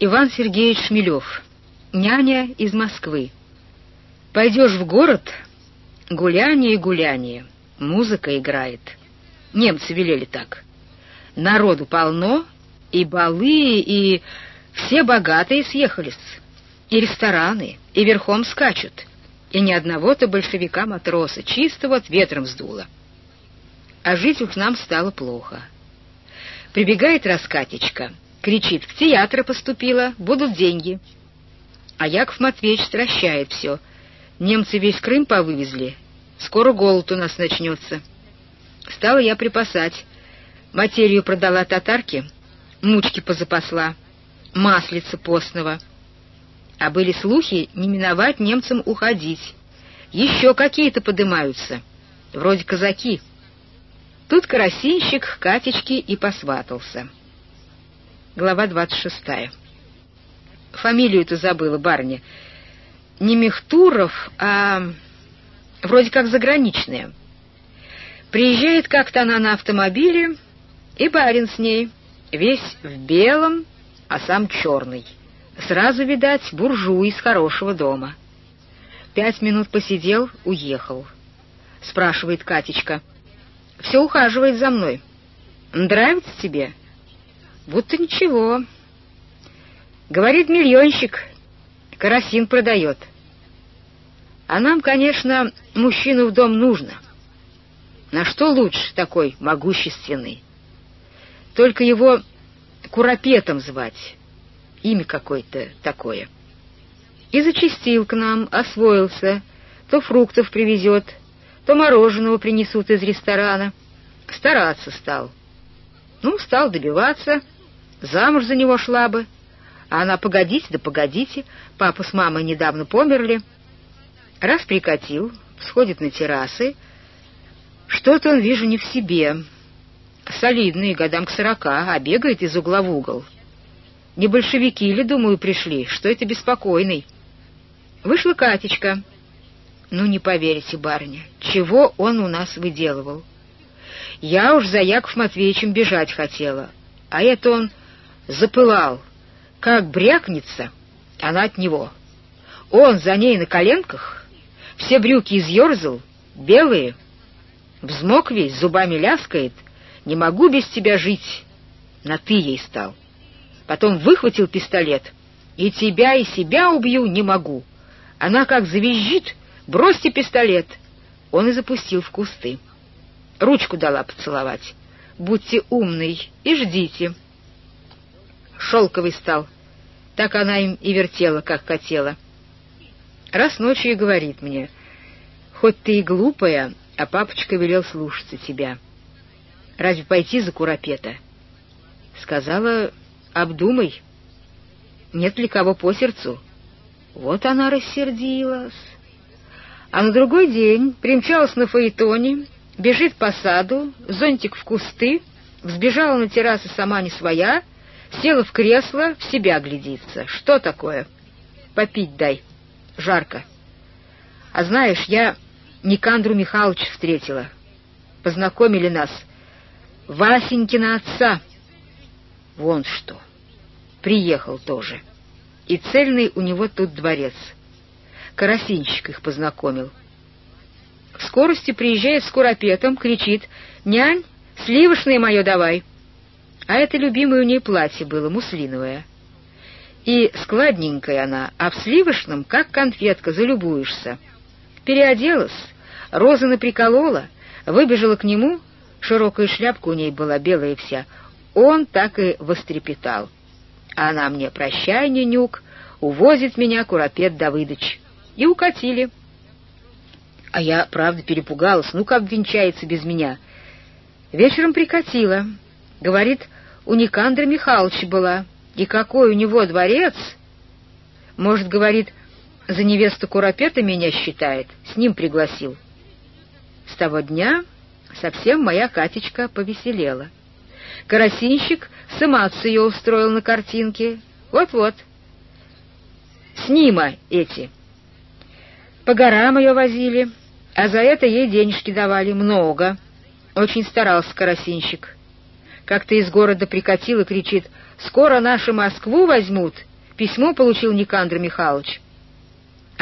Иван Сергеевич Шмелев, няня из Москвы. Пойдешь в город, гуляние и гуляние, музыка играет. Немцы велели так. Народу полно, и балы, и все богатые съехались, и рестораны, и верхом скачут, и ни одного-то большевика-матроса, чисто вот ветром сдуло. А жить уж нам стало плохо. Прибегает раскатечка — Кричит, в театр поступила, будут деньги. А Яков Матвеевич стращает все. Немцы весь Крым повывезли. Скоро голод у нас начнется. Стала я припасать. Материю продала татарке, мучки позапасла, маслица постного. А были слухи не миновать немцам уходить. Еще какие-то подымаются, вроде казаки. Тут карасинщик к Катечке и посватался. Глава 26. Фамилию-то забыла, барыня. Не Мехтуров, а вроде как заграничная. Приезжает как-то она на автомобиле, и барин с ней, весь в белом, а сам черный. Сразу, видать, буржуй из хорошего дома. Пять минут посидел, уехал. Спрашивает Катечка. «Все ухаживает за мной. Нравится тебе?» Будто ничего. Говорит миллионщик, карасин продает. А нам, конечно, мужчину в дом нужно. На что лучше такой могущественный? Только его Куропетом звать. Имя какое-то такое. И зачастил к нам, освоился. То фруктов привезет, то мороженого принесут из ресторана. Стараться стал. Ну, стал добиваться замуж за него шла бы. А она, погодите, да погодите, папа с мамой недавно померли. Раз прикатил, сходит на террасы. Что-то он, вижу, не в себе. Солидный, годам к сорока, а бегает из угла в угол. Не большевики ли, думаю, пришли, что это беспокойный. Вышла Катечка. Ну, не поверите, барыня, чего он у нас выделывал. Я уж за Яков Матвеевичем бежать хотела, а это он запылал. Как брякнется, она от него. Он за ней на коленках, все брюки изъерзал, белые. Взмок весь, зубами ляскает. Не могу без тебя жить. На «ты» ей стал. Потом выхватил пистолет. И тебя, и себя убью не могу. Она как завизжит, бросьте пистолет. Он и запустил в кусты. Ручку дала поцеловать. Будьте умный и ждите шелковый стал. Так она им и вертела, как хотела. Раз ночью и говорит мне, хоть ты и глупая, а папочка велел слушаться тебя. Разве пойти за Куропета? Сказала, обдумай, нет ли кого по сердцу. Вот она рассердилась. А на другой день примчалась на фаэтоне, бежит по саду, зонтик в кусты, взбежала на террасу сама не своя — Села в кресло, в себя глядится. Что такое? Попить дай. Жарко. А знаешь, я Никандру Михайловича встретила. Познакомили нас. Васенькина отца. Вон что. Приехал тоже. И цельный у него тут дворец. Карасинщик их познакомил. В скорости приезжает с куропетом, кричит «Нянь, сливочное мое давай!» А это любимое у ней платье было, муслиновое. И складненькая она, а в сливочном, как конфетка, залюбуешься. Переоделась, розы приколола, выбежала к нему, широкая шляпка у ней была белая вся, он так и вострепетал. А она мне, прощай, нюк, увозит меня Куропет Давыдыч. И укатили. А я, правда, перепугалась, ну как венчается без меня. Вечером прикатила. Говорит, у Никандра Михайловича была. И какой у него дворец! Может, говорит, за невесту Куропета меня считает, с ним пригласил. С того дня совсем моя Катечка повеселела. Карасинщик сама ее устроил на картинке. Вот-вот. Снима эти. По горам ее возили, а за это ей денежки давали много. Очень старался карасинщик. Как-то из города прикатил и кричит «Скоро наши Москву возьмут!» Письмо получил Никандр Михайлович.